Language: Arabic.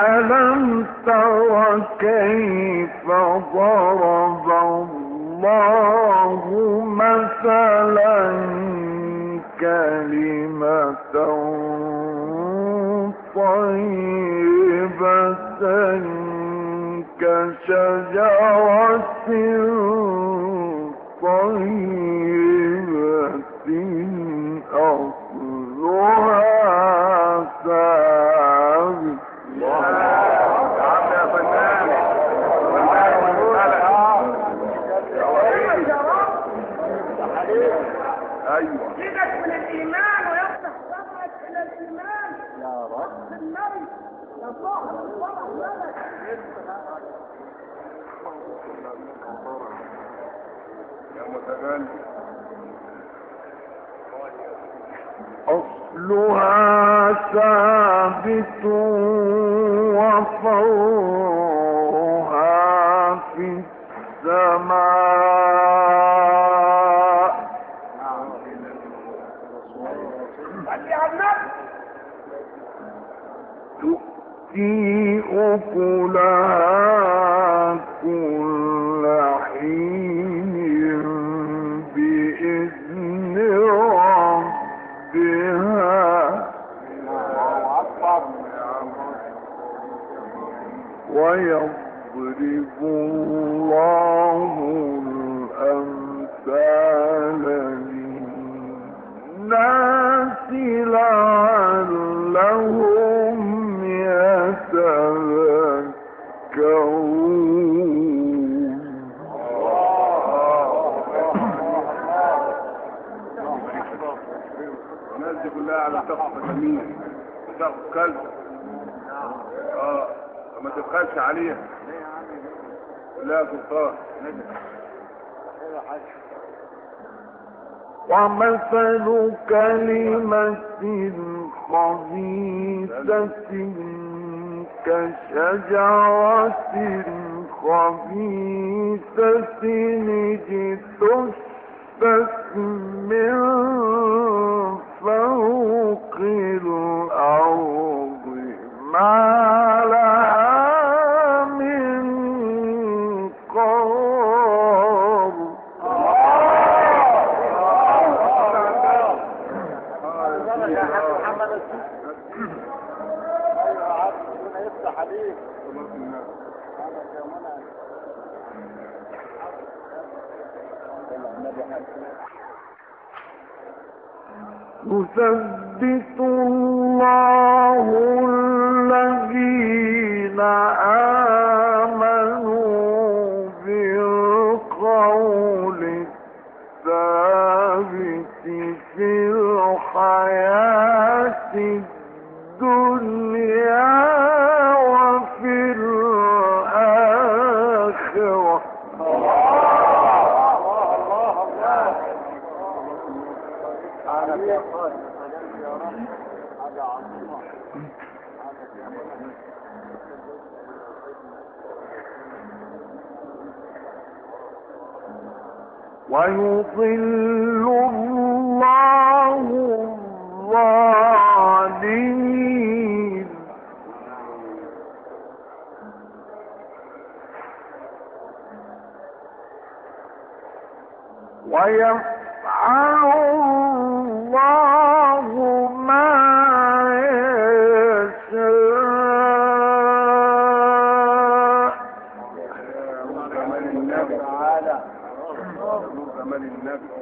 ألم تر كيف ضرب الله مثلا كلمة طيبة كشجرة طيبة؟ أيوه. يزيدك من الإيمان ويفتح صدرك إلى الإيمان. يا رب. بالنبي يا صاحب الفرح لك يا متغني. أصلها ثابت وفرها في السماء. صلي على النبي تؤتي أكلها كل حين بإذن ربها ويضرب الله الأمثال للناس لعلهم يتذكرون الناس دي كلها على سقف جميل سقف كلب آه. ما تبخلش عليها لا سلطان. ومثل كلمة خبيثة كشجرة خبيثة اجتثت من فوق الأرض. ما يثبت الله ويضل الله الظالمين. ويفعل النبي